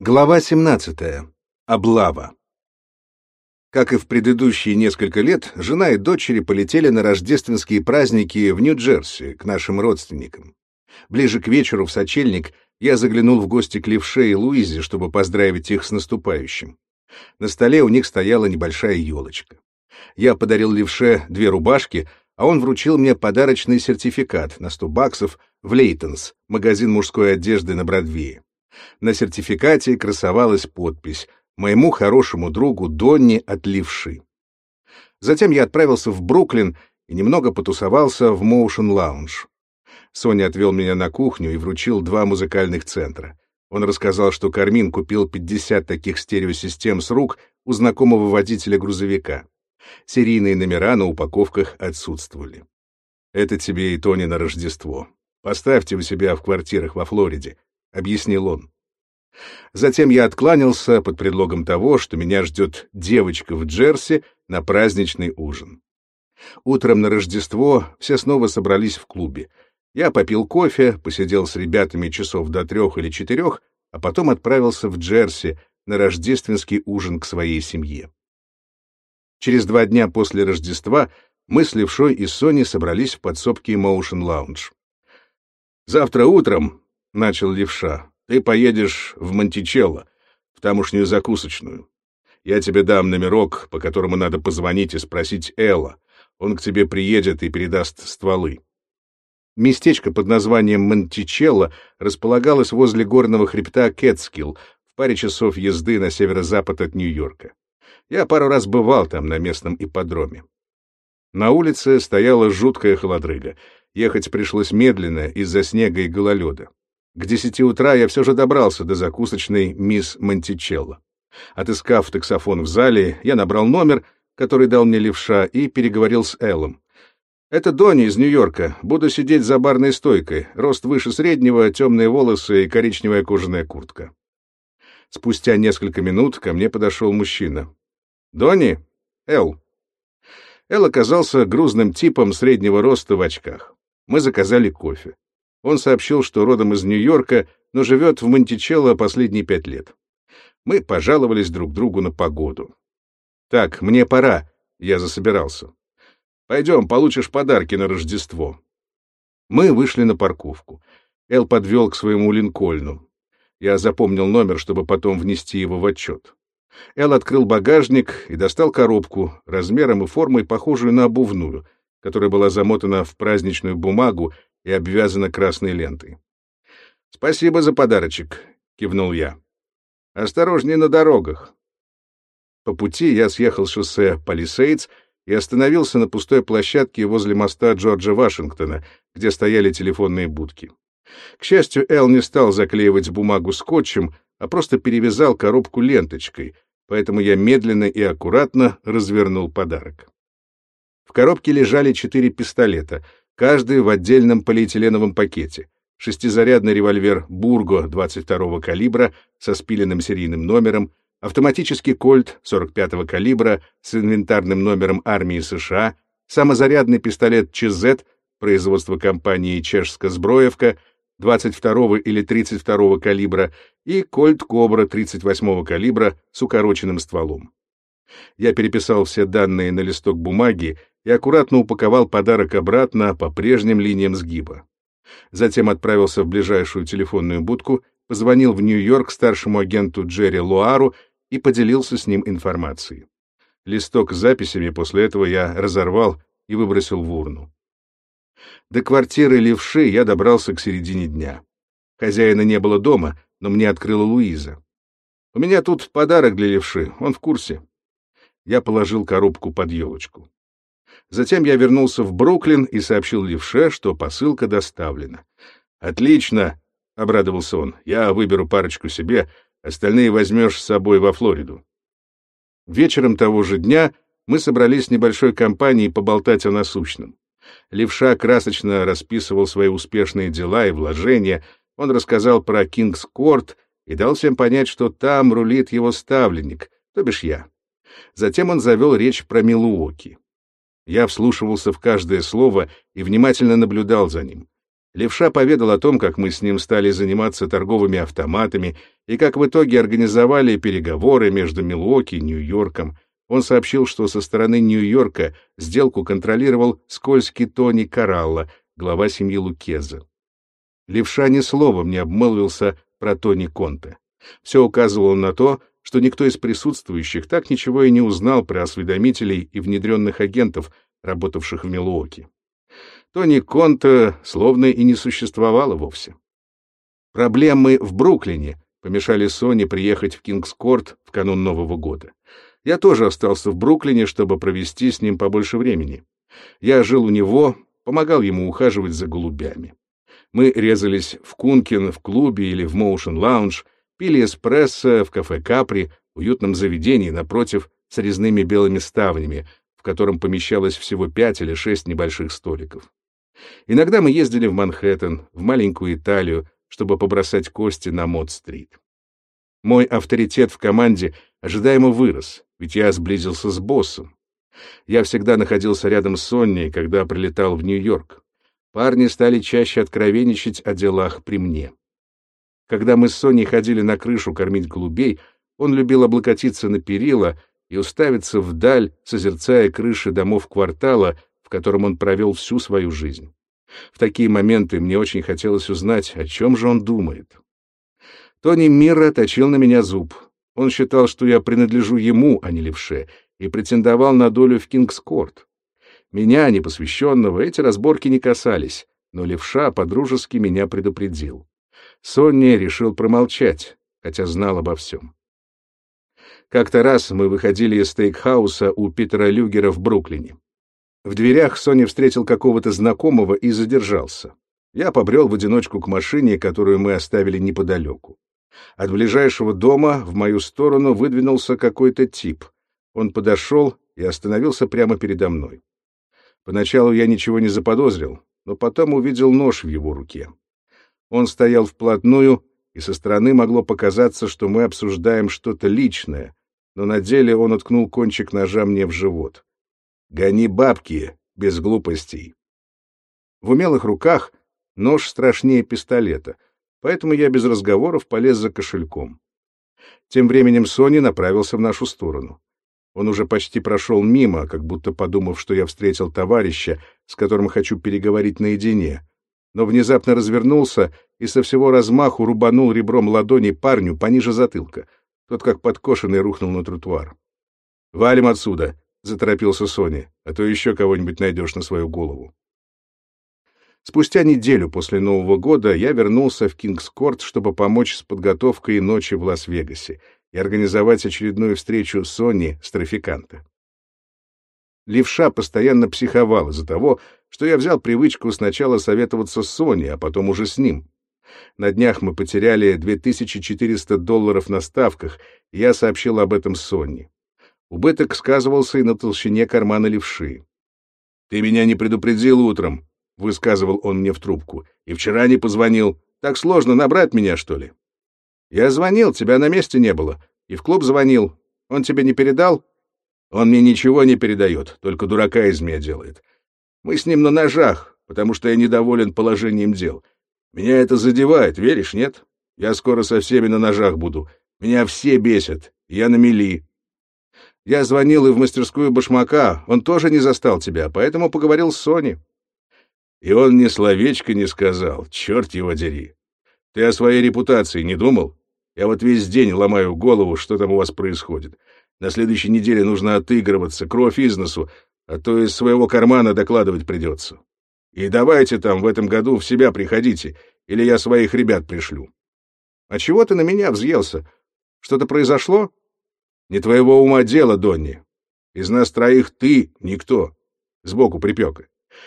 Глава 17. Облава. Как и в предыдущие несколько лет, жена и дочери полетели на рождественские праздники в Нью-Джерси к нашим родственникам. Ближе к вечеру в сочельник я заглянул в гости к Левше и Луизе, чтобы поздравить их с наступающим. На столе у них стояла небольшая елочка. Я подарил Левше две рубашки, а он вручил мне подарочный сертификат на 100 баксов в Лейтонс, магазин мужской одежды на Бродвее. На сертификате красовалась подпись «Моему хорошему другу Донни от Левши». Затем я отправился в Бруклин и немного потусовался в Motion Lounge. Соня отвел меня на кухню и вручил два музыкальных центра. Он рассказал, что Кармин купил 50 таких стереосистем с рук у знакомого водителя грузовика. Серийные номера на упаковках отсутствовали. «Это тебе и Тони на Рождество. Поставьте у себя в квартирах во Флориде. — объяснил он. Затем я откланялся под предлогом того, что меня ждет девочка в Джерси на праздничный ужин. Утром на Рождество все снова собрались в клубе. Я попил кофе, посидел с ребятами часов до трех или четырех, а потом отправился в Джерси на рождественский ужин к своей семье. Через два дня после Рождества мы с Левшой и Соней собрались в подсобке Motion Lounge. «Завтра утром — начал левша, — ты поедешь в Монтичелло, в тамошнюю закусочную. Я тебе дам номерок, по которому надо позвонить и спросить Элла. Он к тебе приедет и передаст стволы. Местечко под названием Монтичелло располагалось возле горного хребта Кетскилл, в паре часов езды на северо-запад от Нью-Йорка. Я пару раз бывал там на местном ипподроме. На улице стояла жуткая холодрыга. Ехать пришлось медленно из-за снега и гололеда. К десяти утра я все же добрался до закусочной мисс Монтичелло. Отыскав таксофон в зале, я набрал номер, который дал мне левша, и переговорил с Эллом. «Это Донни из Нью-Йорка. Буду сидеть за барной стойкой. Рост выше среднего, темные волосы и коричневая кожаная куртка». Спустя несколько минут ко мне подошел мужчина. «Донни? Эл». Эл оказался грузным типом среднего роста в очках. Мы заказали кофе. Он сообщил, что родом из Нью-Йорка, но живет в Монтичелло последние пять лет. Мы пожаловались друг другу на погоду. «Так, мне пора», — я засобирался. «Пойдем, получишь подарки на Рождество». Мы вышли на парковку. Эл подвел к своему Линкольну. Я запомнил номер, чтобы потом внести его в отчет. Эл открыл багажник и достал коробку, размером и формой похожую на обувную, которая была замотана в праздничную бумагу и обвязана красной лентой. «Спасибо за подарочек», — кивнул я. «Осторожнее на дорогах». По пути я съехал с шоссе Палисейдс и остановился на пустой площадке возле моста Джорджа Вашингтона, где стояли телефонные будки. К счастью, Эл не стал заклеивать бумагу скотчем, а просто перевязал коробку ленточкой, поэтому я медленно и аккуратно развернул подарок. В коробке лежали четыре пистолета, каждый в отдельном полиэтиленовом пакете. Шестизарядный револьвер «Бурго» 22-го калибра со спиленным серийным номером, автоматический «Кольт» 45-го калибра с инвентарным номером армии США, самозарядный пистолет «ЧЗ» производства компании «Чешско-Сброевка» 22-го или 32-го калибра и «Кольт Кобра» 38-го калибра с укороченным стволом. Я переписал все данные на листок бумаги и аккуратно упаковал подарок обратно по прежним линиям сгиба. Затем отправился в ближайшую телефонную будку, позвонил в Нью-Йорк старшему агенту Джерри Луару и поделился с ним информацией. Листок с записями после этого я разорвал и выбросил в урну. До квартиры левши я добрался к середине дня. Хозяина не было дома, но мне открыла Луиза. «У меня тут подарок для левши, он в курсе». Я положил коробку под елочку. Затем я вернулся в Бруклин и сообщил Левше, что посылка доставлена. «Отлично!» — обрадовался он. «Я выберу парочку себе, остальные возьмешь с собой во Флориду». Вечером того же дня мы собрались с небольшой компанией поболтать о насущном. Левша красочно расписывал свои успешные дела и вложения, он рассказал про Кингс-Корт и дал всем понять, что там рулит его ставленник, то бишь я. Затем он завел речь про Милуоки. Я вслушивался в каждое слово и внимательно наблюдал за ним. Левша поведал о том, как мы с ним стали заниматься торговыми автоматами и как в итоге организовали переговоры между Милуоки и Нью-Йорком. Он сообщил, что со стороны Нью-Йорка сделку контролировал скользкий Тони Каралла, глава семьи Лукеза. Левша ни словом не обмолвился про Тони Конте. Все указывало на то, что никто из присутствующих так ничего и не узнал про осведомителей и внедренных агентов, работавших в Милуоки. Тони Конте словно и не существовало вовсе. Проблемы в Бруклине помешали Сонни приехать в Кингс-Корт в канун Нового года. Я тоже остался в Бруклине, чтобы провести с ним побольше времени. Я жил у него, помогал ему ухаживать за голубями. Мы резались в Кункин, в клубе или в Моушен Лаунж, пили эспрессо в кафе Капри, уютном заведении напротив с резными белыми ставнями, в котором помещалось всего пять или шесть небольших столиков. Иногда мы ездили в Манхэттен, в маленькую Италию, чтобы побросать кости на Мод-стрит. Мой авторитет в команде ожидаемо вырос, ведь я сблизился с боссом. Я всегда находился рядом с Сонней, когда прилетал в Нью-Йорк. Парни стали чаще откровенничать о делах при мне. Когда мы с Соней ходили на крышу кормить голубей, он любил облокотиться на перила и уставиться вдаль, созерцая крыши домов квартала, в котором он провел всю свою жизнь. В такие моменты мне очень хотелось узнать, о чем же он думает. Тони Мира точил на меня зуб. Он считал, что я принадлежу ему, а не левше, и претендовал на долю в Кингскорт. Меня, непосвященного, эти разборки не касались, но левша подружески меня предупредил. Сонни решил промолчать, хотя знал обо всем. Как-то раз мы выходили из стейкхауса у Питера Люгера в Бруклине. В дверях Сони встретил какого-то знакомого и задержался. Я побрел в одиночку к машине, которую мы оставили неподалеку. От ближайшего дома в мою сторону выдвинулся какой-то тип. Он подошел и остановился прямо передо мной. Поначалу я ничего не заподозрил, но потом увидел нож в его руке. Он стоял вплотную, и со стороны могло показаться, что мы обсуждаем что-то личное, но на деле он уткнул кончик ножа мне в живот. Гони бабки, без глупостей. В умелых руках нож страшнее пистолета, поэтому я без разговоров полез за кошельком. Тем временем Сони направился в нашу сторону. Он уже почти прошел мимо, как будто подумав, что я встретил товарища, с которым хочу переговорить наедине, но внезапно развернулся и со всего размаху рубанул ребром ладони парню пониже затылка. Тот, как подкошенный, рухнул на тротуар. «Валим отсюда!» — заторопился Сони, — а то еще кого-нибудь найдешь на свою голову. Спустя неделю после Нового года я вернулся в Кингскорт, чтобы помочь с подготовкой ночи в Лас-Вегасе и организовать очередную встречу Сони с трафиканта. Левша постоянно психовал из-за того, что я взял привычку сначала советоваться с Сони, а потом уже с ним. На днях мы потеряли 2400 долларов на ставках, и я сообщил об этом Соне. Убыток сказывался и на толщине кармана левши. «Ты меня не предупредил утром», — высказывал он мне в трубку, — «и вчера не позвонил. Так сложно набрать меня, что ли?» «Я звонил, тебя на месте не было. И в клуб звонил. Он тебе не передал?» «Он мне ничего не передает, только дурака из меня делает. Мы с ним на ножах, потому что я недоволен положением дел. Меня это задевает, веришь, нет? Я скоро со всеми на ножах буду. Меня все бесят. Я на мели. Я звонил и в мастерскую башмака, он тоже не застал тебя, поэтому поговорил с Соней. И он ни словечко не сказал, черт его дери. Ты о своей репутации не думал? Я вот весь день ломаю голову, что там у вас происходит. На следующей неделе нужно отыгрываться, кровь из носу, а то из своего кармана докладывать придется. И давайте там в этом году в себя приходите, или я своих ребят пришлю. А чего ты на меня взъелся? Что-то произошло? Не твоего ума дело, Донни. Из нас троих ты никто. Сбоку припека.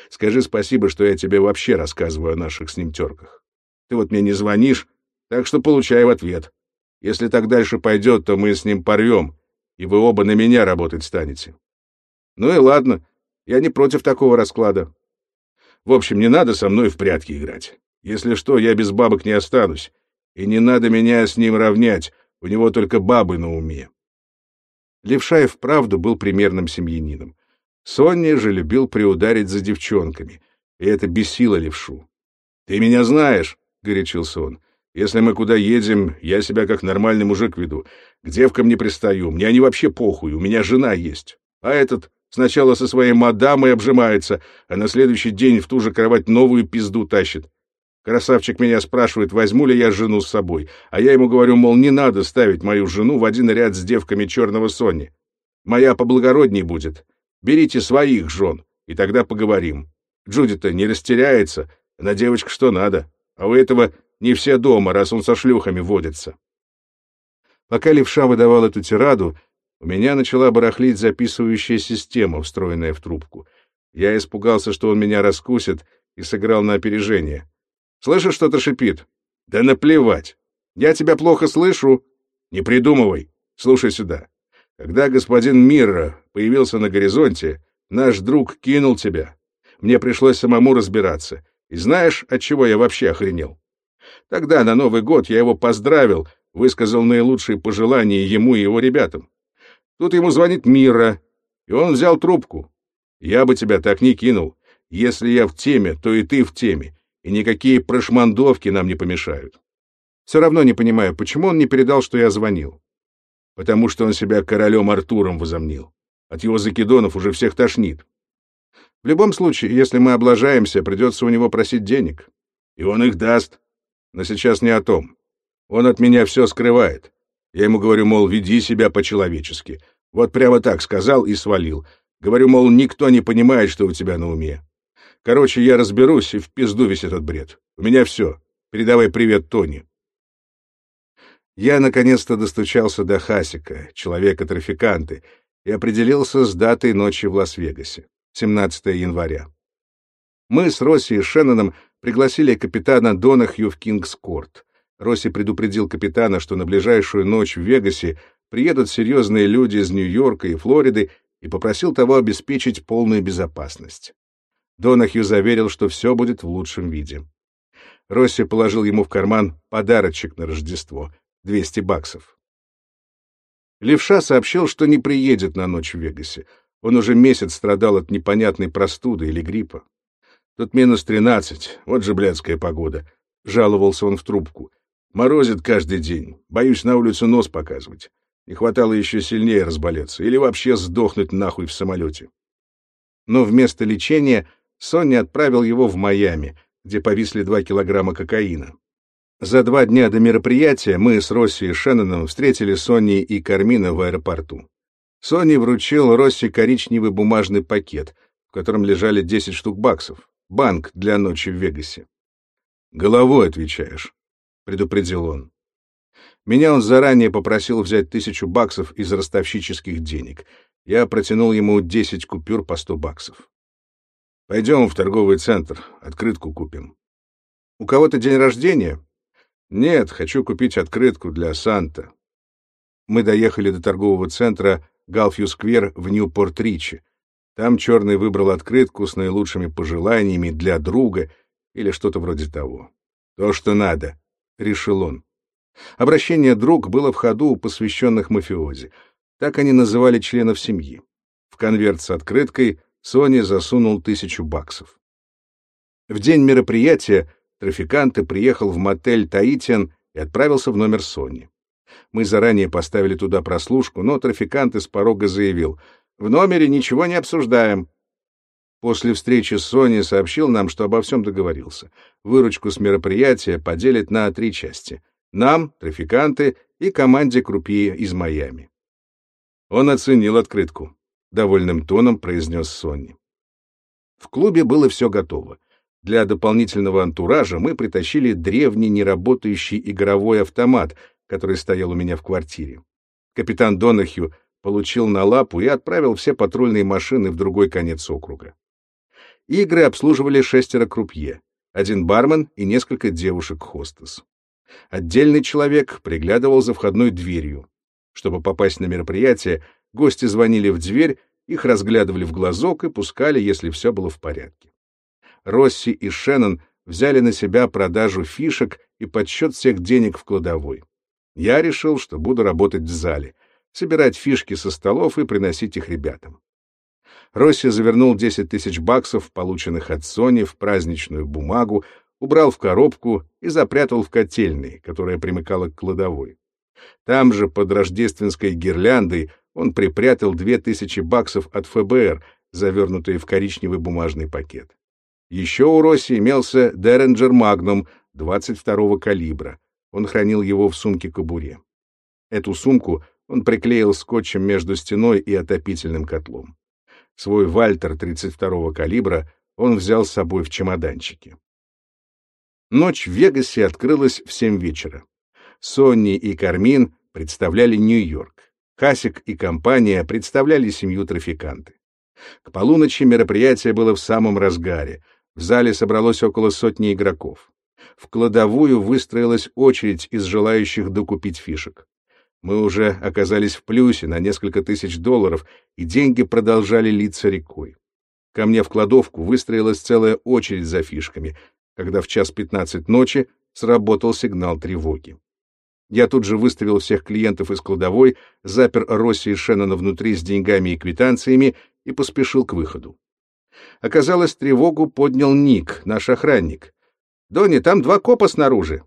Скажи спасибо, что я тебе вообще рассказываю о наших с ним терках. Ты вот мне не звонишь, так что получай в ответ. Если так дальше пойдет, то мы с ним порвем, и вы оба на меня работать станете. Ну и ладно, я не против такого расклада. В общем, не надо со мной в прятки играть. Если что, я без бабок не останусь. И не надо меня с ним равнять, у него только бабы на уме. Левшаев правду был примерным семьянином. Соння же любил приударить за девчонками, и это бесило левшу. — Ты меня знаешь, — горячился он. Если мы куда едем, я себя как нормальный мужик веду. К девкам не пристаю, мне они вообще похуй, у меня жена есть. А этот сначала со своей мадамой обжимается, а на следующий день в ту же кровать новую пизду тащит. Красавчик меня спрашивает, возьму ли я жену с собой, а я ему говорю, мол, не надо ставить мою жену в один ряд с девками черного Сони. Моя поблагородней будет. Берите своих жен, и тогда поговорим. Джуди-то не растеряется, она девочка что надо, а у этого не все дома, раз он со шлюхами водится. Пока левша выдавал эту тираду, у меня начала барахлить записывающая система, встроенная в трубку. Я испугался, что он меня раскусит, и сыграл на опережение. Слышишь, что-то шипит? Да наплевать. Я тебя плохо слышу. Не придумывай. Слушай сюда. Когда господин Мирра появился на горизонте, наш друг кинул тебя. Мне пришлось самому разбираться. И знаешь, от чего я вообще охренел? Тогда, на Новый год, я его поздравил, высказал наилучшие пожелания ему и его ребятам. Тут ему звонит Мира, и он взял трубку. Я бы тебя так не кинул. Если я в теме, то и ты в теме и никакие прошмандовки нам не помешают. Все равно не понимаю, почему он не передал, что я звонил. Потому что он себя королем Артуром возомнил. От его закидонов уже всех тошнит. В любом случае, если мы облажаемся, придется у него просить денег. И он их даст. Но сейчас не о том. Он от меня все скрывает. Я ему говорю, мол, веди себя по-человечески. Вот прямо так сказал и свалил. Говорю, мол, никто не понимает, что у тебя на уме. Короче, я разберусь, и в пизду весь этот бред. У меня все. Передавай привет Тони. Я наконец-то достучался до Хасика, человека Трафиканте, и определился с датой ночи в Лас-Вегасе, 17 января. Мы с Росси и Шенноном пригласили капитана Донахью в Кингс-Корт. Росси предупредил капитана, что на ближайшую ночь в Вегасе приедут серьезные люди из Нью-Йорка и Флориды, и попросил того обеспечить полную безопасность. Донахью заверил, что все будет в лучшем виде. Росси положил ему в карман подарочек на Рождество — 200 баксов. Левша сообщил, что не приедет на ночь в Вегасе. Он уже месяц страдал от непонятной простуды или гриппа. Тут минус тринадцать, вот же блядская погода. Жаловался он в трубку. Морозит каждый день. Боюсь на улицу нос показывать. Не хватало еще сильнее разболеться или вообще сдохнуть нахуй в самолете. Но вместо лечения Сонни отправил его в Майами, где повисли два килограмма кокаина. За два дня до мероприятия мы с Росси и Шенноном встретили Сонни и Кармина в аэропорту. Сонни вручил Росси коричневый бумажный пакет, в котором лежали 10 штук баксов. Банк для ночи в Вегасе. «Головой отвечаешь», — предупредил он. Меня он заранее попросил взять тысячу баксов из ростовщических денег. Я протянул ему 10 купюр по 100 баксов. Пойдем в торговый центр, открытку купим. У кого-то день рождения? Нет, хочу купить открытку для Санта. Мы доехали до торгового центра Галфью-сквер в Ньюпорт-Ричи. Там черный выбрал открытку с наилучшими пожеланиями для друга или что-то вроде того. То, что надо, — решил он. Обращение «друг» было в ходу у посвященных мафиози. Так они называли членов семьи. В конверт с открыткой — Сони засунул тысячу баксов. В день мероприятия трафиканты приехал в мотель «Таитиан» и отправился в номер Сони. Мы заранее поставили туда прослушку, но трафикант из порога заявил, «В номере ничего не обсуждаем». После встречи с Сони сообщил нам, что обо всем договорился. Выручку с мероприятия поделит на три части. Нам, трафиканты и команде крупье из Майами. Он оценил открытку. — довольным тоном произнес Сонни. В клубе было все готово. Для дополнительного антуража мы притащили древний неработающий игровой автомат, который стоял у меня в квартире. Капитан Донахью получил на лапу и отправил все патрульные машины в другой конец округа. Игры обслуживали шестеро крупье, один бармен и несколько девушек-хостес. Отдельный человек приглядывал за входной дверью. Чтобы попасть на мероприятие, Гости звонили в дверь, их разглядывали в глазок и пускали, если все было в порядке. Росси и Шеннон взяли на себя продажу фишек и подсчет всех денег в кладовой. Я решил, что буду работать в зале, собирать фишки со столов и приносить их ребятам. Росси завернул 10 тысяч баксов, полученных от Сони, в праздничную бумагу, убрал в коробку и запрятал в котельной, которая примыкала к кладовой. Там же, под рождественской гирляндой, он припрятал две тысячи баксов от ФБР, завернутые в коричневый бумажный пакет. Еще у Росси имелся Деренджер Магнум 22-го калибра. Он хранил его в сумке-кобуре. Эту сумку он приклеил скотчем между стеной и отопительным котлом. Свой Вальтер 32-го калибра он взял с собой в чемоданчике. Ночь в Вегасе открылась в семь вечера. Сонни и Кармин представляли Нью-Йорк. Хасик и компания представляли семью трафиканты. К полуночи мероприятие было в самом разгаре. В зале собралось около сотни игроков. В кладовую выстроилась очередь из желающих докупить фишек. Мы уже оказались в плюсе на несколько тысяч долларов, и деньги продолжали литься рекой. Ко мне в кладовку выстроилась целая очередь за фишками, когда в час пятнадцать ночи сработал сигнал тревоги. Я тут же выставил всех клиентов из кладовой, запер Росси и Шеннона внутри с деньгами и квитанциями и поспешил к выходу. Оказалось, тревогу поднял Ник, наш охранник. «Донни, там два копа снаружи».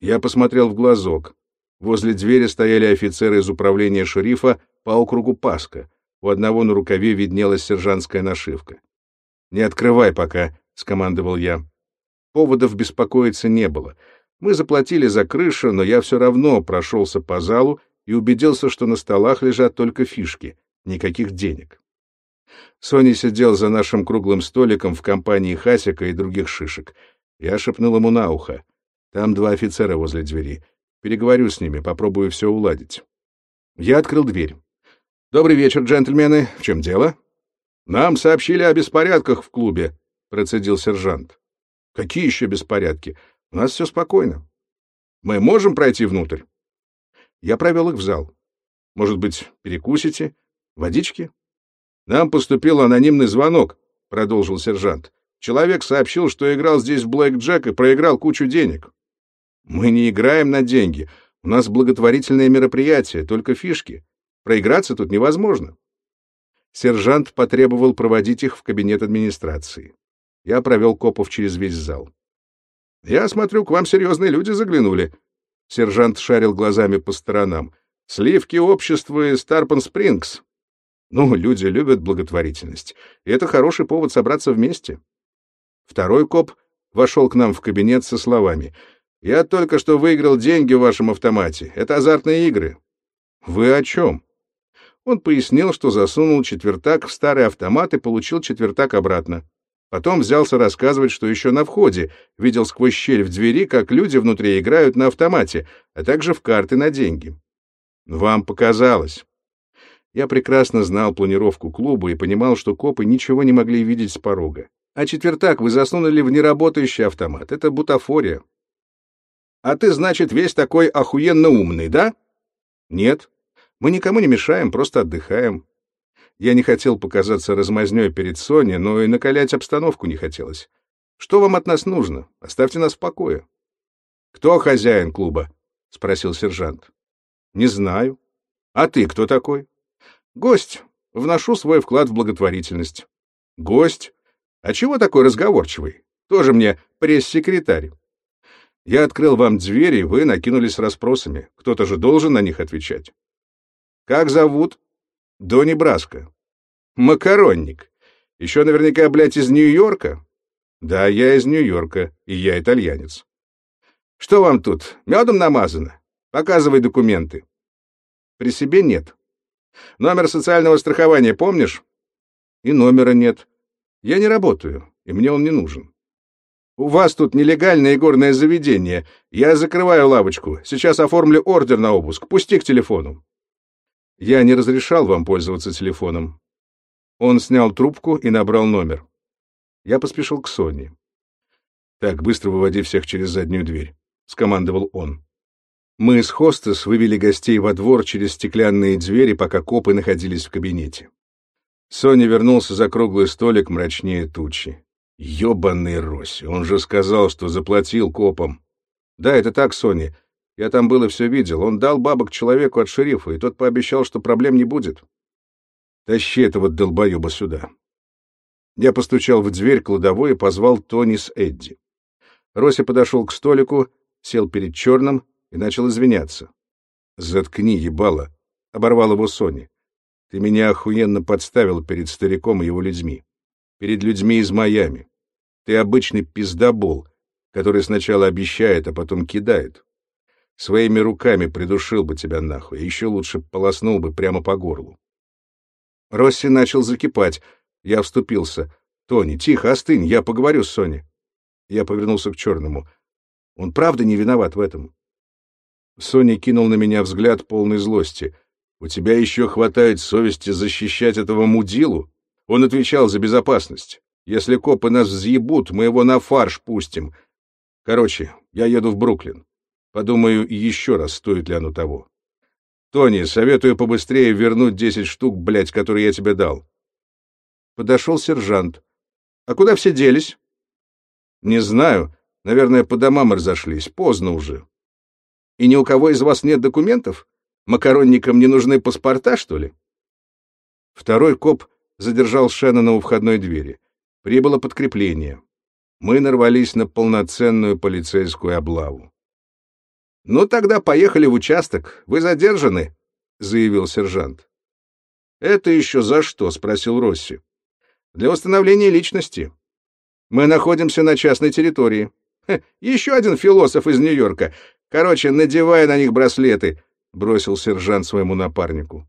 Я посмотрел в глазок. Возле двери стояли офицеры из управления шерифа по округу Паска. У одного на рукаве виднелась сержантская нашивка. «Не открывай пока», — скомандовал я. Поводов беспокоиться не было. Мы заплатили за крышу, но я все равно прошелся по залу и убедился, что на столах лежат только фишки, никаких денег. Сони сидел за нашим круглым столиком в компании Хасика и других шишек. Я шепнул ему на ухо. Там два офицера возле двери. Переговорю с ними, попробую все уладить. Я открыл дверь. «Добрый вечер, джентльмены. В чем дело?» «Нам сообщили о беспорядках в клубе», — процедил сержант. «Какие еще беспорядки? У нас все спокойно. Мы можем пройти внутрь?» Я провел их в зал. «Может быть, перекусите? Водички?» «Нам поступил анонимный звонок», — продолжил сержант. «Человек сообщил, что играл здесь в Блэк Джек и проиграл кучу денег». «Мы не играем на деньги. У нас благотворительное мероприятие, только фишки. Проиграться тут невозможно». Сержант потребовал проводить их в кабинет администрации. Я провел копов через весь зал. «Я смотрю, к вам серьезные люди заглянули». Сержант шарил глазами по сторонам. «Сливки общества из Тарпан Спрингс». Ну, люди любят благотворительность, и это хороший повод собраться вместе. Второй коп вошел к нам в кабинет со словами. «Я только что выиграл деньги в вашем автомате. Это азартные игры». «Вы о чем?» Он пояснил, что засунул четвертак в старый автомат и получил четвертак обратно. Потом взялся рассказывать, что еще на входе видел сквозь щель в двери, как люди внутри играют на автомате, а также в карты на деньги. «Вам показалось». Я прекрасно знал планировку клуба и понимал, что копы ничего не могли видеть с порога. А четвертак вы засунули в неработающий автомат. Это бутафория. А ты, значит, весь такой охуенно умный, да? Нет. Мы никому не мешаем, просто отдыхаем. Я не хотел показаться размазнёй перед Соней, но и накалять обстановку не хотелось. Что вам от нас нужно? Оставьте нас в покое. Кто хозяин клуба? спросил сержант. Не знаю. А ты кто такой? Гость. Вношу свой вклад в благотворительность. Гость? А чего такой разговорчивый? Тоже мне пресс-секретарь. Я открыл вам двери, вы накинулись расспросами. Кто-то же должен на них отвечать. Как зовут? Донни Браско. Макаронник. Еще наверняка, блядь, из Нью-Йорка? Да, я из Нью-Йорка, и я итальянец. Что вам тут, медом намазано? Показывай документы. При себе нет. Номер социального страхования помнишь? И номера нет. Я не работаю, и мне он не нужен. У вас тут нелегальное игорное заведение. Я закрываю лавочку. Сейчас оформлю ордер на обыск. Пусти к телефону. Я не разрешал вам пользоваться телефоном. Он снял трубку и набрал номер. Я поспешил к Соне. Так, быстро выводи всех через заднюю дверь, скомандовал он. Мы с хостес вывели гостей во двор через стеклянные двери, пока копы находились в кабинете. Соня вернулся за круглый столик мрачнее тучи. Ёбаный Росси, он же сказал, что заплатил копам. Да, это так, Соня. Я там был и все видел. Он дал бабок человеку от шерифа, и тот пообещал, что проблем не будет. Тащи этого долбоеба сюда. Я постучал в дверь кладовой и позвал Тони с Эдди. Рося подошел к столику, сел перед черным и начал извиняться. «Заткни, ебало!» — оборвал его Сони. «Ты меня охуенно подставил перед стариком и его людьми. Перед людьми из Майами. Ты обычный пиздобол, который сначала обещает, а потом кидает. Своими руками придушил бы тебя нахуй, еще лучше полоснул бы прямо по горлу». Росси начал закипать. Я вступился. «Тони, тихо, остынь, я поговорю с Соней». Я повернулся к черному. Он правда не виноват в этом. Соня кинул на меня взгляд полной злости. «У тебя еще хватает совести защищать этого мудилу?» Он отвечал за безопасность. «Если копы нас взъебут, мы его на фарш пустим. Короче, я еду в Бруклин. Подумаю еще раз, стоит ли оно того. Тони, советую побыстрее вернуть десять штук, блядь, которые я тебе дал». Подошел сержант. «А куда все делись?» Не знаю. Наверное, по домам разошлись. Поздно уже. И ни у кого из вас нет документов? Макаронникам не нужны паспорта, что ли? Второй коп задержал Шеннона у входной двери. Прибыло подкрепление. Мы нарвались на полноценную полицейскую облаву. «Ну, тогда поехали в участок. Вы задержаны», — заявил сержант. «Это еще за что?» — спросил Росси. «Для установления личности. Мы находимся на частной территории. Ха, еще один философ из Нью-Йорка. Короче, надевай на них браслеты, бросил сержант своему напарнику.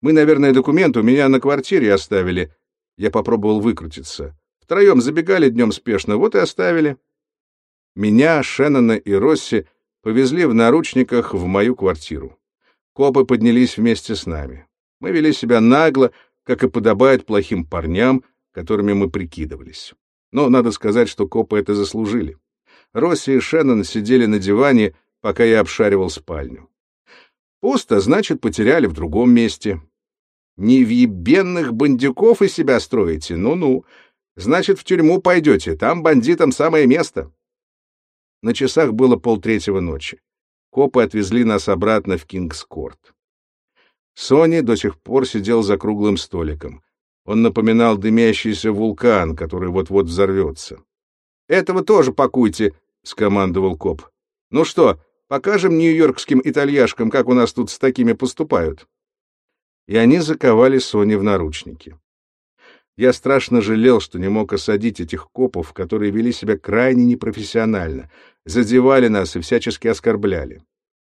Мы, наверное, документы у меня на квартире оставили. Я попробовал выкрутиться. Втроем забегали днем спешно, вот и оставили. Меня, Шеннона и Росси повезли в наручниках в мою квартиру. Копы поднялись вместе с нами. Мы вели себя нагло, как и подобает плохим парням, которыми мы прикидывались. Но надо сказать, что копы это заслужили. Росси и Шеннон сидели на диване, пока я обшаривал спальню. Пусто, значит, потеряли в другом месте. Невъебенных бандюков из себя строите? Ну-ну. Значит, в тюрьму пойдете, там бандитам самое место. На часах было полтретьего ночи. Копы отвезли нас обратно в Кингскорт. Сони до сих пор сидел за круглым столиком. Он напоминал дымящийся вулкан, который вот-вот взорвется. «Этого тоже пакуйте», — скомандовал коп. «Ну что, покажем нью-йоркским итальяшкам, как у нас тут с такими поступают». И они заковали Сони в наручники. Я страшно жалел, что не мог осадить этих копов, которые вели себя крайне непрофессионально, задевали нас и всячески оскорбляли.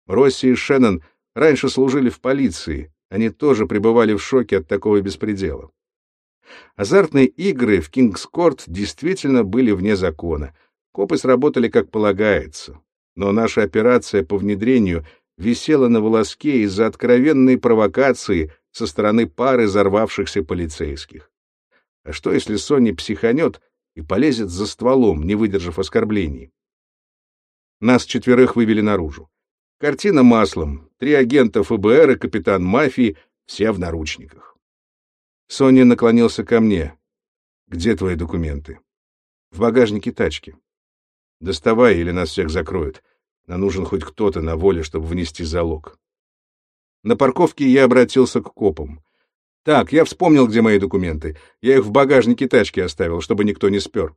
Росси и Шеннон раньше служили в полиции, они тоже пребывали в шоке от такого беспредела. Азартные игры в Кингскорт действительно были вне закона. Копы сработали как полагается. Но наша операция по внедрению висела на волоске из-за откровенной провокации со стороны пары взорвавшихся полицейских. А что, если Сони психанет и полезет за стволом, не выдержав оскорблений? Нас четверых вывели наружу. Картина маслом. Три агента ФБР и капитан мафии, все в наручниках. Соня наклонился ко мне. «Где твои документы?» «В багажнике тачки». «Доставай, или нас всех закроют. Нам нужен хоть кто-то на воле, чтобы внести залог». На парковке я обратился к копам. «Так, я вспомнил, где мои документы. Я их в багажнике тачки оставил, чтобы никто не спер».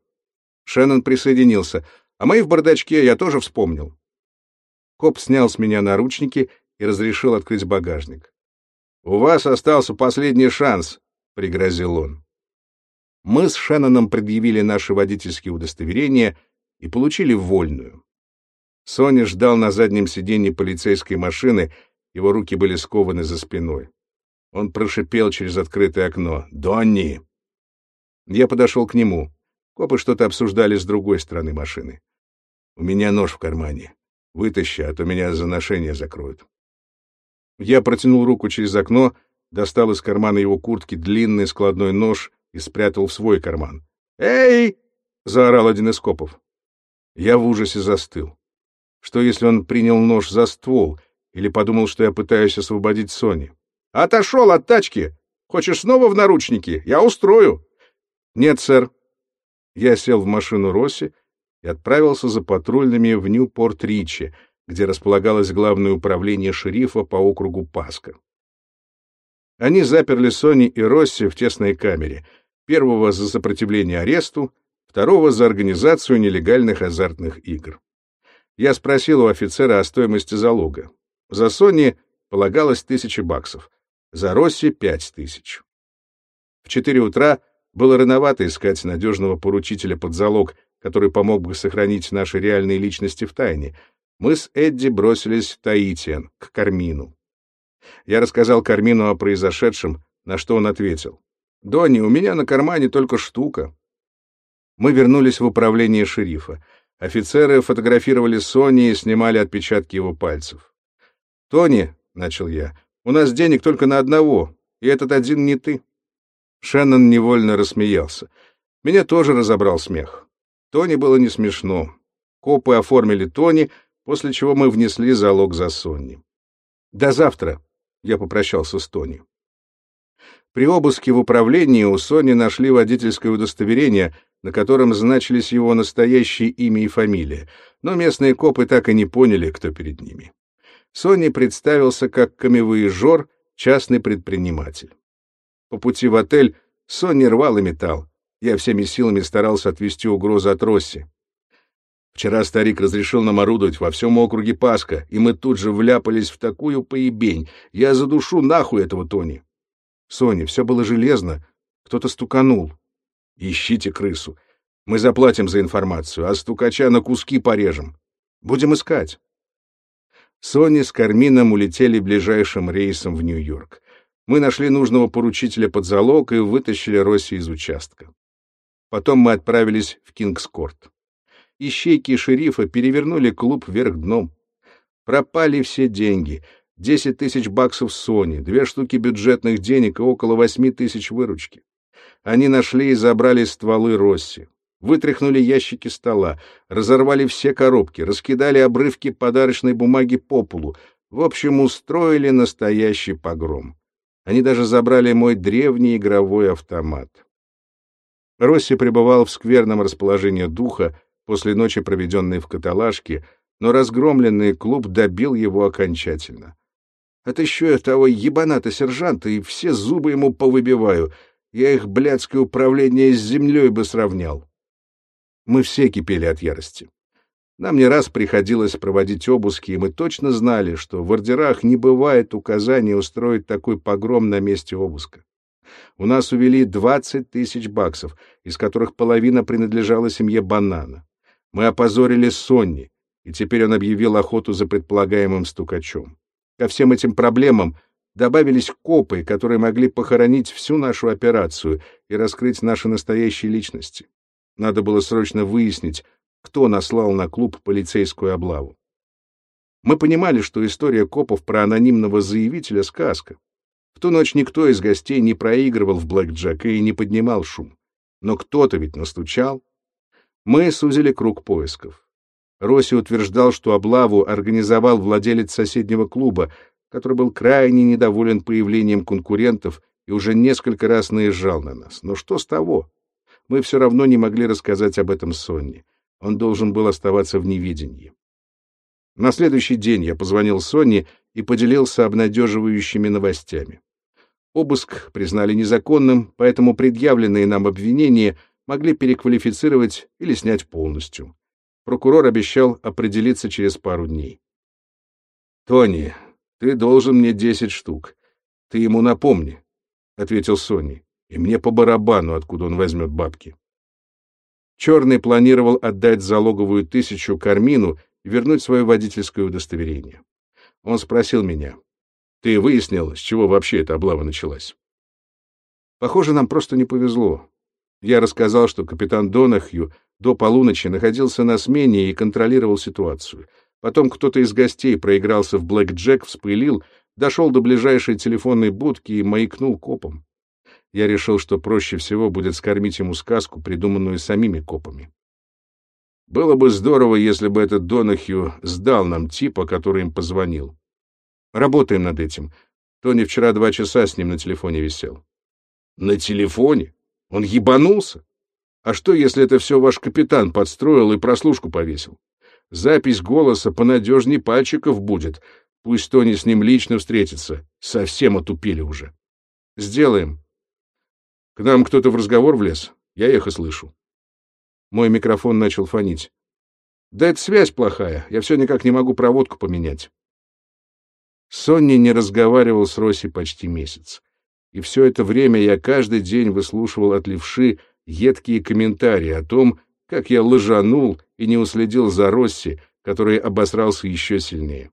Шеннон присоединился. «А мои в бардачке я тоже вспомнил». Коп снял с меня наручники и разрешил открыть багажник. «У вас остался последний шанс», — пригрозил он. Мы с Шенноном предъявили наши водительские удостоверения и получили вольную. Соня ждал на заднем сиденье полицейской машины, его руки были скованы за спиной. Он прошипел через открытое окно. «Донни!» Я подошел к нему. Копы что-то обсуждали с другой стороны машины. «У меня нож в кармане. Вытащи, а то меня за ношение закроют». Я протянул руку через окно, достал из кармана его куртки длинный складной нож и спрятал в свой карман. «Эй!» — заорал один из копов. Я в ужасе застыл. Что, если он принял нож за ствол или подумал, что я пытаюсь освободить Сони? «Отошел от тачки! Хочешь снова в наручники? Я устрою!» «Нет, сэр». Я сел в машину Росси и отправился за патрульными в Ньюпорт-Ричи, где располагалось главное управление шерифа по округу Паска. Они заперли Сони и Росси в тесной камере, первого за сопротивление аресту, второго за организацию нелегальных азартных игр. Я спросил у офицера о стоимости залога. За Сони полагалось тысяча баксов, за Росси — пять тысяч. В четыре утра было рановато искать надежного поручителя под залог, который помог бы сохранить наши реальные личности в тайне. Мы с Эдди бросились в Таитиан, к Кармину. Я рассказал Кармину о произошедшем, на что он ответил. «Донни, у меня на кармане только штука». Мы вернулись в управление шерифа. Офицеры фотографировали Сони и снимали отпечатки его пальцев. «Тони», — начал я, — «у нас денег только на одного, и этот один не ты». Шеннон невольно рассмеялся. Меня тоже разобрал смех. Тони было не смешно. Копы оформили Тони, после чего мы внесли залог за Сонни. «До завтра», — я попрощался с Тони. При обыске в управлении у Сони нашли водительское удостоверение, на котором значились его настоящее имя и фамилия, но местные копы так и не поняли, кто перед ними. Сони представился как камевоежор, частный предприниматель. По пути в отель Сони рвал и металл. Я всеми силами старался отвести угрозу от Росси. Вчера старик разрешил нам орудовать во всем округе Паска, и мы тут же вляпались в такую поебень. Я задушу нахуй этого Тони. Соня, все было железно. Кто-то стуканул. Ищите крысу. Мы заплатим за информацию, а стукача на куски порежем. Будем искать. Сони с Кармином улетели ближайшим рейсом в Нью-Йорк. Мы нашли нужного поручителя под залог и вытащили Росси из участка. Потом мы отправились в Кингскорт. Ищейки шерифа перевернули клуб вверх дном. Пропали все деньги — Десять тысяч баксов Сони, две штуки бюджетных денег и около восьми тысяч выручки. Они нашли и забрали стволы Росси. Вытряхнули ящики стола, разорвали все коробки, раскидали обрывки подарочной бумаги по полу. В общем, устроили настоящий погром. Они даже забрали мой древний игровой автомат. Росси пребывал в скверном расположении духа после ночи, проведенной в каталажке, но разгромленный клуб добил его окончательно. Отыщу я того ебаната сержанта и все зубы ему повыбиваю. Я их блядское управление с землей бы сравнял. Мы все кипели от ярости. Нам не раз приходилось проводить обыски, и мы точно знали, что в ордерах не бывает указания устроить такой погром на месте обыска. У нас увели 20 тысяч баксов, из которых половина принадлежала семье Банана. Мы опозорили Сонни, и теперь он объявил охоту за предполагаемым стукачом. Ко всем этим проблемам добавились копы, которые могли похоронить всю нашу операцию и раскрыть наши настоящие личности. Надо было срочно выяснить, кто наслал на клуб полицейскую облаву. Мы понимали, что история копов про анонимного заявителя — сказка. В ту ночь никто из гостей не проигрывал в блэкджек и не поднимал шум. Но кто-то ведь настучал. Мы сузили круг поисков. Росси утверждал, что облаву организовал владелец соседнего клуба, который был крайне недоволен появлением конкурентов и уже несколько раз наезжал на нас. Но что с того? Мы все равно не могли рассказать об этом Сонне. Он должен был оставаться в невидении. На следующий день я позвонил Сонне и поделился обнадеживающими новостями. Обыск признали незаконным, поэтому предъявленные нам обвинения могли переквалифицировать или снять полностью. Прокурор обещал определиться через пару дней. «Тони, ты должен мне десять штук. Ты ему напомни», — ответил Сони. «И мне по барабану, откуда он возьмет бабки». Черный планировал отдать залоговую тысячу Кармину и вернуть свое водительское удостоверение. Он спросил меня, «Ты выяснил, с чего вообще эта облава началась?» Похоже, нам просто не повезло. Я рассказал, что капитан Донахью до полуночи находился на смене и контролировал ситуацию. Потом кто-то из гостей проигрался в блэк-джек, вспылил, дошел до ближайшей телефонной будки и маякнул копом. Я решил, что проще всего будет скормить ему сказку, придуманную самими копами. Было бы здорово, если бы этот Донахью сдал нам типа, который им позвонил. Работаем над этим. Тони вчера два часа с ним на телефоне висел. На телефоне? Он ебанулся? А что, если это все ваш капитан подстроил и прослушку повесил? Запись голоса понадежней пальчиков будет. Пусть Тони с ним лично встретится. Совсем отупили уже. Сделаем. К нам кто-то в разговор влез. Я и слышу. Мой микрофон начал фонить. «Да это связь плохая, я все никак не могу проводку поменять». Сонни не разговаривал с Росси почти месяц. И все это время я каждый день выслушивал от левши едкие комментарии о том, как я лжанул и не уследил за Росси, который обосрался еще сильнее.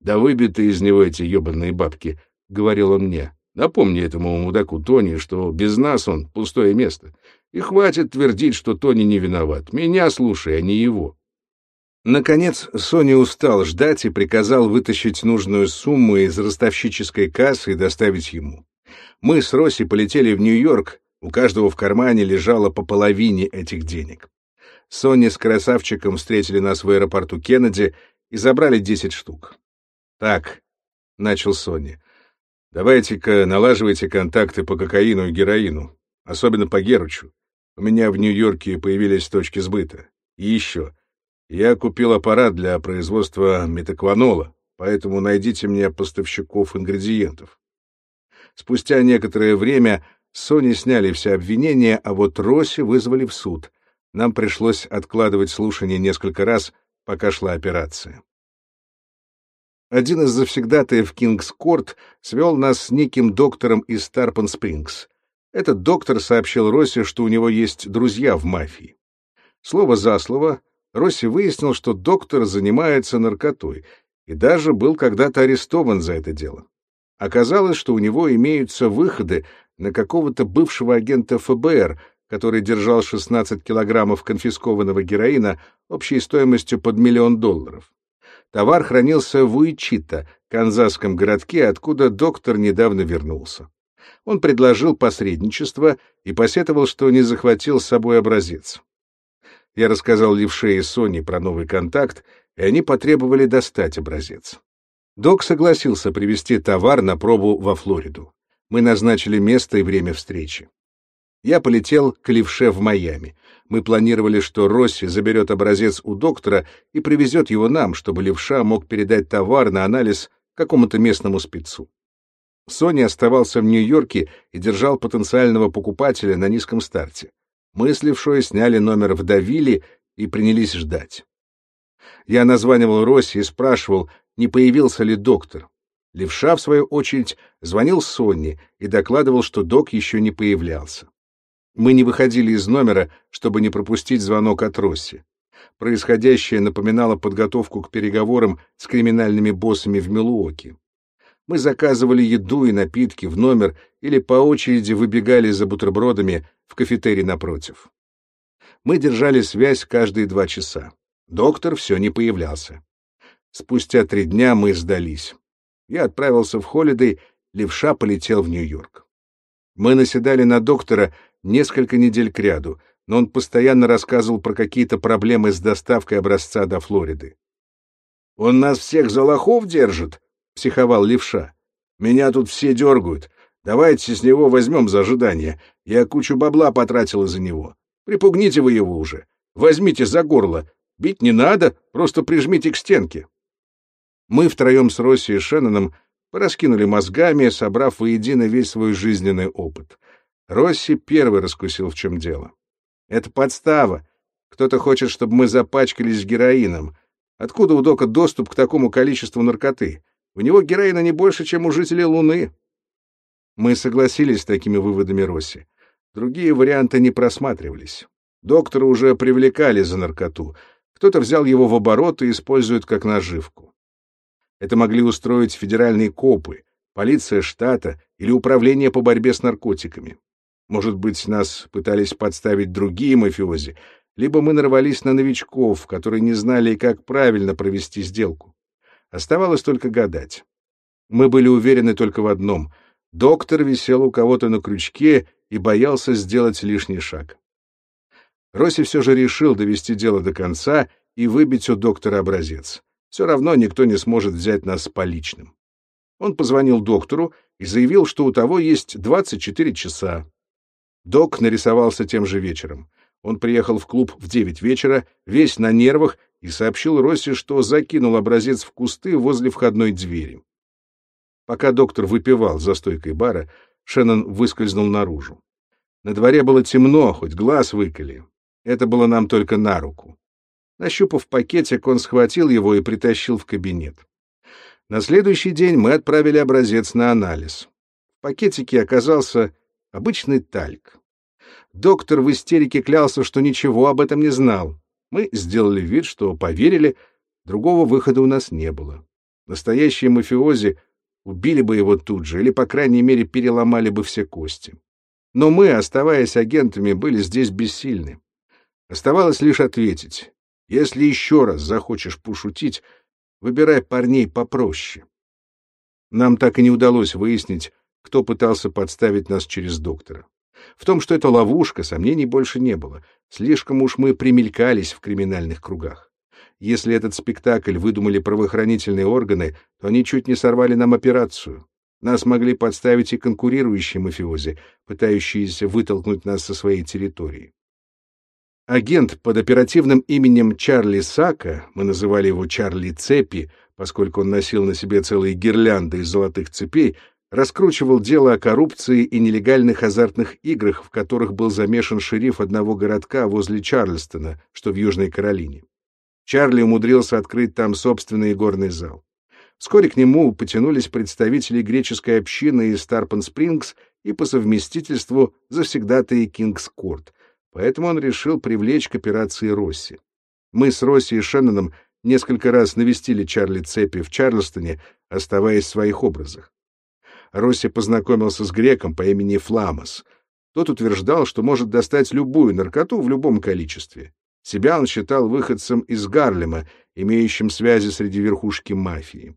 «Да выбиты из него эти ебаные бабки», — говорил он мне. «Напомни этому мудаку Тони, что без нас он пустое место. И хватит твердить, что Тони не виноват. Меня слушай, а не его». Наконец, Соня устал ждать и приказал вытащить нужную сумму из ростовщической кассы и доставить ему. Мы с Росси полетели в Нью-Йорк, у каждого в кармане лежало по половине этих денег. Соня с красавчиком встретили нас в аэропорту Кеннеди и забрали 10 штук. «Так», — начал Соня, — «давайте-ка налаживайте контакты по кокаину и героину, особенно по Геручу. У меня в Нью-Йорке появились точки сбыта. И еще, я купил аппарат для производства метакванола, поэтому найдите мне поставщиков ингредиентов». Спустя некоторое время Сони сняли все обвинения, а вот Росси вызвали в суд. Нам пришлось откладывать слушание несколько раз, пока шла операция. Один из завсегдатаев Кингс-Корт свел нас с неким доктором из Тарпан-Спрингс. Этот доктор сообщил Росси, что у него есть друзья в мафии. Слово за слово, Росси выяснил, что доктор занимается наркотой и даже был когда-то арестован за это дело. Оказалось, что у него имеются выходы на какого-то бывшего агента ФБР, который держал 16 килограммов конфискованного героина общей стоимостью под миллион долларов. Товар хранился в Уичита, канзасском городке, откуда доктор недавно вернулся. Он предложил посредничество и посетовал, что не захватил с собой образец. Я рассказал Левше и Соне про новый контакт, и они потребовали достать образец. Док согласился привезти товар на пробу во Флориду. Мы назначили место и время встречи. Я полетел к Левше в Майами. Мы планировали, что Росси заберет образец у доктора и привезет его нам, чтобы Левша мог передать товар на анализ какому-то местному спецу. Сони оставался в Нью-Йорке и держал потенциального покупателя на низком старте. Мы с Левшой сняли номер в Давиле и принялись ждать. Я названивал Росси и спрашивал, не появился ли доктор. Левша, в свою очередь, звонил Сонне и докладывал, что док еще не появлялся. Мы не выходили из номера, чтобы не пропустить звонок от Росси. Происходящее напоминало подготовку к переговорам с криминальными боссами в Милуоке. Мы заказывали еду и напитки в номер или по очереди выбегали за бутербродами в кафетерий напротив. Мы держали связь каждые два часа. Доктор все не появлялся. Спустя три дня мы сдались. Я отправился в Холидей, левша полетел в Нью-Йорк. Мы наседали на доктора несколько недель кряду, но он постоянно рассказывал про какие-то проблемы с доставкой образца до Флориды. «Он нас всех за лохов держит?» — психовал левша. «Меня тут все дергают. Давайте с него возьмем за ожидание. Я кучу бабла потратил из-за него. Припугните вы его уже. Возьмите за горло. Бить не надо, просто прижмите к стенке». Мы втроем с Росси и Шенноном пораскинули мозгами, собрав воедино весь свой жизненный опыт. Росси первый раскусил, в чем дело. «Это подстава. Кто-то хочет, чтобы мы запачкались героином. Откуда у Дока доступ к такому количеству наркоты? У него героина не больше, чем у жителей Луны». Мы согласились с такими выводами Росси. Другие варианты не просматривались. Доктора уже привлекали за наркоту. Кто-то взял его в оборот и использует как наживку. Это могли устроить федеральные копы, полиция штата или управление по борьбе с наркотиками. Может быть, нас пытались подставить другие мафиози, либо мы нарвались на новичков, которые не знали, как правильно провести сделку. Оставалось только гадать. Мы были уверены только в одном — доктор висел у кого-то на крючке и боялся сделать лишний шаг. Росси все же решил довести дело до конца и выбить у доктора образец. Все равно никто не сможет взять нас по личным. Он позвонил доктору и заявил, что у того есть 24 часа. Док нарисовался тем же вечером. Он приехал в клуб в 9 вечера, весь на нервах, и сообщил Росси, что закинул образец в кусты возле входной двери. Пока доктор выпивал за стойкой бара, Шеннон выскользнул наружу. На дворе было темно, хоть глаз выколи. Это было нам только на руку. Нащупав пакетик, он схватил его и притащил в кабинет. На следующий день мы отправили образец на анализ. В пакетике оказался обычный тальк. Доктор в истерике клялся, что ничего об этом не знал. Мы сделали вид, что поверили, другого выхода у нас не было. Настоящие мафиози убили бы его тут же или, по крайней мере, переломали бы все кости. Но мы, оставаясь агентами, были здесь бессильны. Оставалось лишь ответить. Если еще раз захочешь пошутить, выбирай парней попроще. Нам так и не удалось выяснить, кто пытался подставить нас через доктора. В том, что это ловушка, сомнений больше не было. Слишком уж мы примелькались в криминальных кругах. Если этот спектакль выдумали правоохранительные органы, то они чуть не сорвали нам операцию. Нас могли подставить и конкурирующие мафиози, пытающиеся вытолкнуть нас со своей территории. Агент под оперативным именем Чарли Сака, мы называли его Чарли Цепи, поскольку он носил на себе целые гирлянды из золотых цепей, раскручивал дело о коррупции и нелегальных азартных играх, в которых был замешан шериф одного городка возле Чарльстона, что в Южной Каролине. Чарли умудрился открыть там собственный горный зал. Вскоре к нему потянулись представители греческой общины из Тарпен-Спрингс и по совместительству завсегдатые Кингс-Корт, поэтому он решил привлечь к операции Росси. Мы с Росси и Шенноном несколько раз навестили Чарли Цепи в Чарльстоне, оставаясь в своих образах. Росси познакомился с греком по имени Фламос. Тот утверждал, что может достать любую наркоту в любом количестве. Себя он считал выходцем из Гарлема, имеющим связи среди верхушки мафии.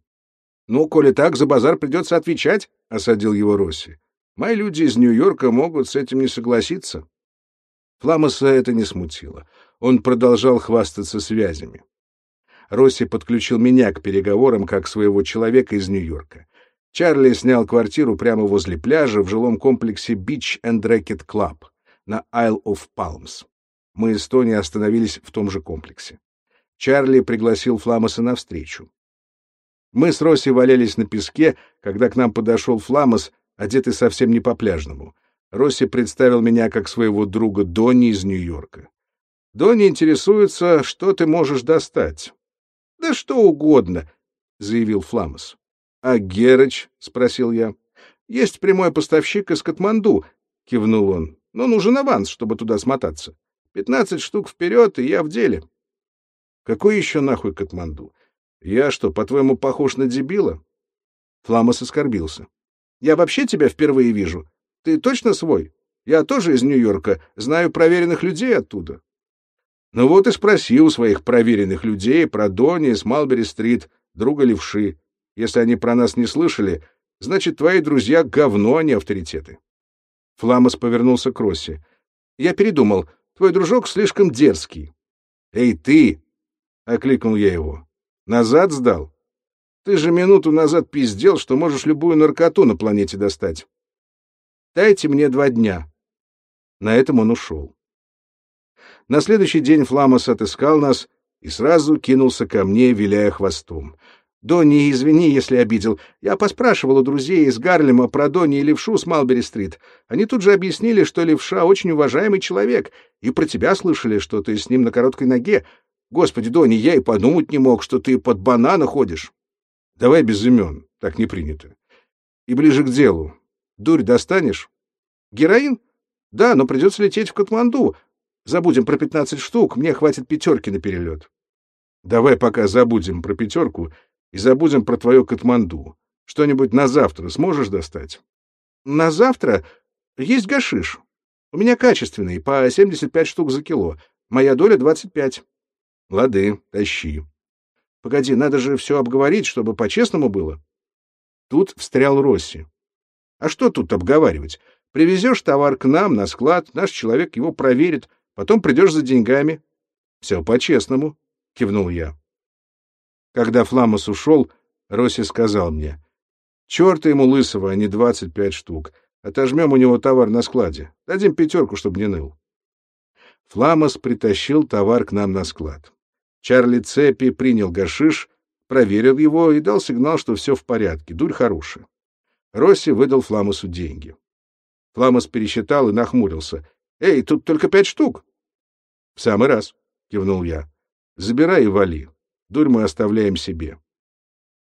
«Ну, коли так, за базар придется отвечать», — осадил его Росси. «Мои люди из Нью-Йорка могут с этим не согласиться». Фламоса это не смутило. Он продолжал хвастаться связями. Росси подключил меня к переговорам как своего человека из Нью-Йорка. Чарли снял квартиру прямо возле пляжа в жилом комплексе Beach and Racket Club на Isle of Palms. Мы с Тони остановились в том же комплексе. Чарли пригласил Фламоса на встречу. Мы с Росси валялись на песке, когда к нам подошел Фламос, одетый совсем не по-пляжному. Росси представил меня как своего друга Донни из Нью-Йорка. Донни интересуется, что ты можешь достать. — Да что угодно, — заявил Фламос. — А Герыч? — спросил я. — Есть прямой поставщик из Катманду, — кивнул он. — Но нужен аванс, чтобы туда смотаться. Пятнадцать штук вперед, и я в деле. — Какой еще нахуй Катманду? Я что, по-твоему, похож на дебила? Фламос оскорбился. Я вообще тебя впервые вижу. Ты точно свой? Я тоже из Нью-Йорка, знаю проверенных людей оттуда. Ну вот и спроси у своих проверенных людей про Донни с Малбери-стрит, друга левши. Если они про нас не слышали, значит, твои друзья — говно, а не авторитеты. Фламос повернулся к Росси. Я передумал. Твой дружок слишком дерзкий. — Эй, ты! — окликнул я его. Назад сдал? Ты же минуту назад пиздел, что можешь любую наркоту на планете достать. Дайте мне два дня. На этом он ушел. На следующий день Фламос отыскал нас и сразу кинулся ко мне, виляя хвостом. «Донни, извини, если обидел. Я поспрашивал у друзей из Гарлема про Донни и Левшу с Малбери-стрит. Они тут же объяснили, что Левша очень уважаемый человек, и про тебя слышали, что ты с ним на короткой ноге, Господи, Дони, я и подумать не мог, что ты под банана ходишь. Давай без имен, так не принято. И ближе к делу. Дурь достанешь? Героин? Да, но придется лететь в Катманду. Забудем про пятнадцать штук, мне хватит пятерки на перелет. Давай пока забудем про пятерку и забудем про твое Катманду. Что-нибудь на завтра сможешь достать? На завтра есть гашиш. У меня качественный, по 75 штук за кило. Моя доля 25. Лады, тащи. Погоди, надо же все обговорить, чтобы по-честному было. Тут встрял Росси. А что тут обговаривать? Привезешь товар к нам на склад, наш человек его проверит, потом придешь за деньгами. Все по-честному, кивнул я. Когда Фламос ушел, Росси сказал мне, черта ему лысого, а не двадцать пять штук. Отожмем у него товар на складе. Дадим пятерку, чтобы не ныл. Фламос притащил товар к нам на склад. Чарли Цепи принял гашиш, проверил его и дал сигнал, что все в порядке, дурь хорошая. Росси выдал Фламусу деньги. Фламус пересчитал и нахмурился. «Эй, тут только пять штук!» В самый раз, кивнул я. Забирай и вали. Дурь мы оставляем себе.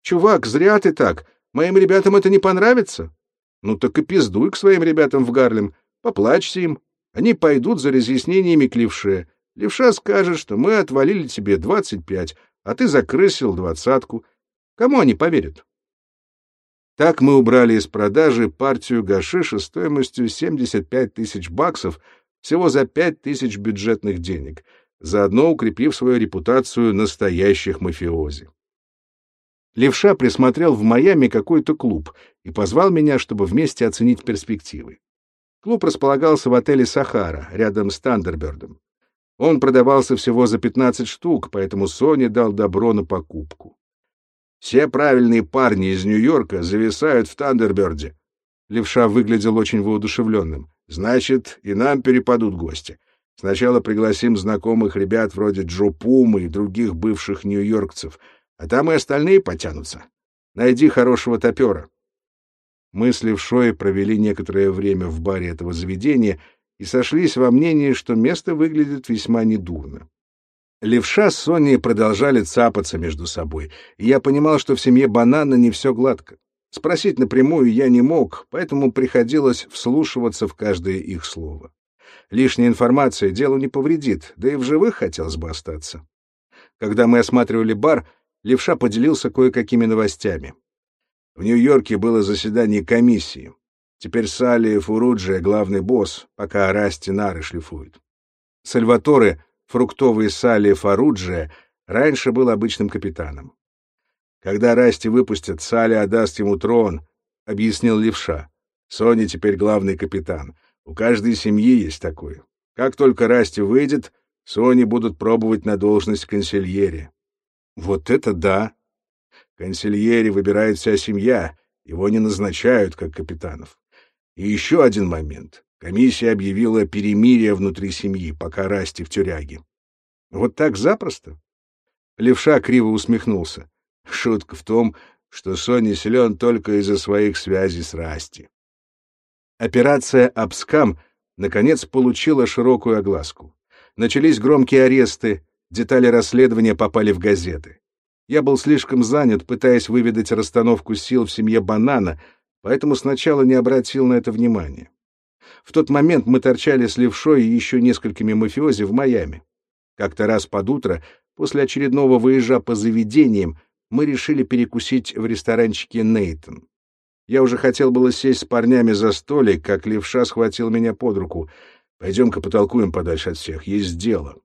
Чувак, зря ты так. Моим ребятам это не понравится. Ну так и пиздуй к своим ребятам в Гарлем. Поплачься им. Они пойдут за разъяснениями к левше. Левша скажет, что мы отвалили тебе двадцать пять, а ты закрысил двадцатку. Кому они поверят? Так мы убрали из продажи партию гашиша стоимостью 75 тысяч баксов всего за 5 тысяч бюджетных денег, заодно укрепив свою репутацию настоящих мафиози. Левша присмотрел в Майами какой-то клуб и позвал меня, чтобы вместе оценить перспективы. Клуб располагался в отеле «Сахара», рядом с Тандербердом. Он продавался всего за 15 штук, поэтому Сони дал добро на покупку. Все правильные парни из Нью-Йорка зависают в Тандерберде. Левша выглядел очень воодушевленным. Значит, и нам перепадут гости. Сначала пригласим знакомых ребят вроде Джо Пумы и других бывших нью-йоркцев, а там и остальные потянутся. Найди хорошего топера. Мы с Левшой провели некоторое время в баре этого заведения и сошлись во мнении, что место выглядит весьма недурно. Левша с Соней продолжали цапаться между собой, и я понимал, что в семье Банана не все гладко. Спросить напрямую я не мог, поэтому приходилось вслушиваться в каждое их слово. Лишняя информация делу не повредит, да и в живых хотелось бы остаться. Когда мы осматривали бар, Левша поделился кое-какими новостями. В Нью-Йорке было заседание комиссии. Теперь Салли Фуруджи — главный босс, пока Расти Нары шлифует. Сальваторе фруктовый Салли Фаруджи раньше был обычным капитаном. Когда Расти выпустят, Салли отдаст ему трон, — объяснил левша. Соня теперь главный капитан. У каждой семьи есть такой. Как только Расти выйдет, Сони будут пробовать на должность консильери. Вот это да! Консильери выбирает вся семья, его не назначают как капитанов. И еще один момент. Комиссия объявила перемирие внутри семьи, пока Расти в тюряге. Вот так запросто? Левша криво усмехнулся. Шутка в том, что Соня силен только из-за своих связей с Расти. Операция «Абскам» наконец получила широкую огласку. Начались громкие аресты, детали расследования попали в газеты. Я был слишком занят, пытаясь выведать расстановку сил в семье Банана, поэтому сначала не обратил на это внимания. В тот момент мы торчали с левшой и еще несколькими мафиози в Майами. Как-то раз под утро, после очередного выезжа по заведениям, мы решили перекусить в ресторанчике «Нейтон». Я уже хотел было сесть с парнями за столик, как левша схватил меня под руку. «Пойдем-ка потолкуем подальше от всех, есть дело».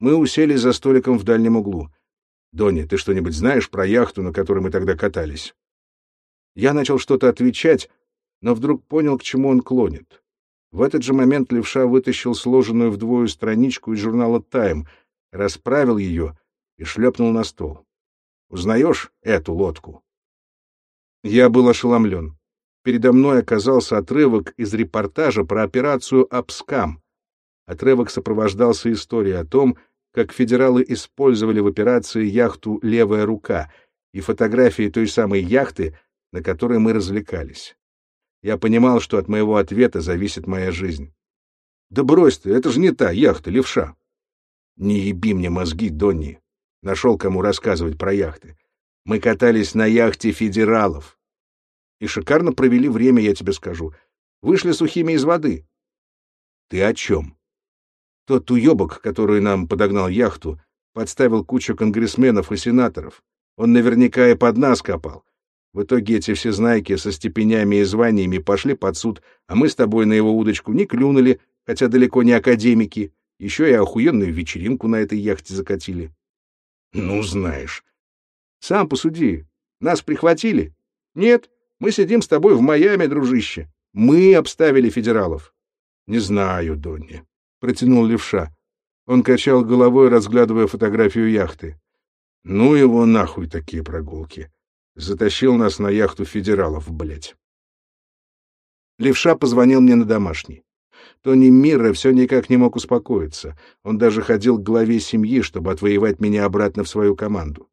Мы усели за столиком в дальнем углу. «Донни, ты что-нибудь знаешь про яхту, на которой мы тогда катались?» Я начал что-то отвечать, но вдруг понял, к чему он клонит. В этот же момент левша вытащил сложенную вдвое страничку из журнала «Тайм», расправил ее и шлепнул на стол. «Узнаешь эту лодку?» Я был ошеломлен. Передо мной оказался отрывок из репортажа про операцию «Абскам». Отрывок сопровождался историей о том, как федералы использовали в операции яхту «Левая рука» и фотографии той самой яхты, на которой мы развлекались. Я понимал, что от моего ответа зависит моя жизнь. «Да брось ты, это же не та яхта, левша!» «Не еби мне мозги, Донни!» Нашел, кому рассказывать про яхты. Мы катались на яхте федералов. И шикарно провели время, я тебе скажу. Вышли сухими из воды. Ты о чем? Тот уебок, который нам подогнал яхту, подставил кучу конгрессменов и сенаторов. Он наверняка и под нас копал. В итоге эти все знайки со степенями и званиями пошли под суд, а мы с тобой на его удочку не клюнули, хотя далеко не академики. Еще и охуенную вечеринку на этой яхте закатили. Ну, знаешь. Сам посуди. Нас прихватили? Нет, мы сидим с тобой в Майами, дружище. Мы обставили федералов. Не знаю, Донни, — протянул левша. Он качал головой, разглядывая фотографию яхты. Ну его нахуй такие прогулки. Затащил нас на яхту федералов, блядь. Левша позвонил мне на домашний. Тони Мирра все никак не мог успокоиться. Он даже ходил к главе семьи, чтобы отвоевать меня обратно в свою команду.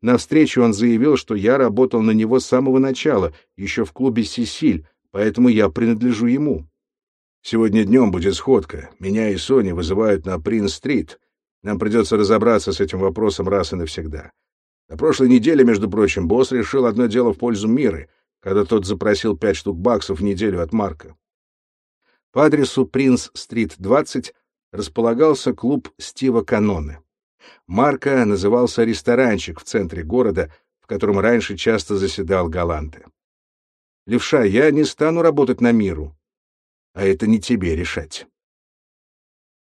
На встрече он заявил, что я работал на него с самого начала, еще в клубе «Сесиль», поэтому я принадлежу ему. Сегодня днем будет сходка. Меня и Сони вызывают на Принц-стрит. Нам придется разобраться с этим вопросом раз и навсегда. На прошлой неделе, между прочим, босс решил одно дело в пользу Миры, когда тот запросил пять штук баксов в неделю от Марка. По адресу Принц-стрит, 20, располагался клуб Стива Каноне. Марка назывался ресторанчик в центре города, в котором раньше часто заседал Галанте. «Левша, я не стану работать на Миру. А это не тебе решать.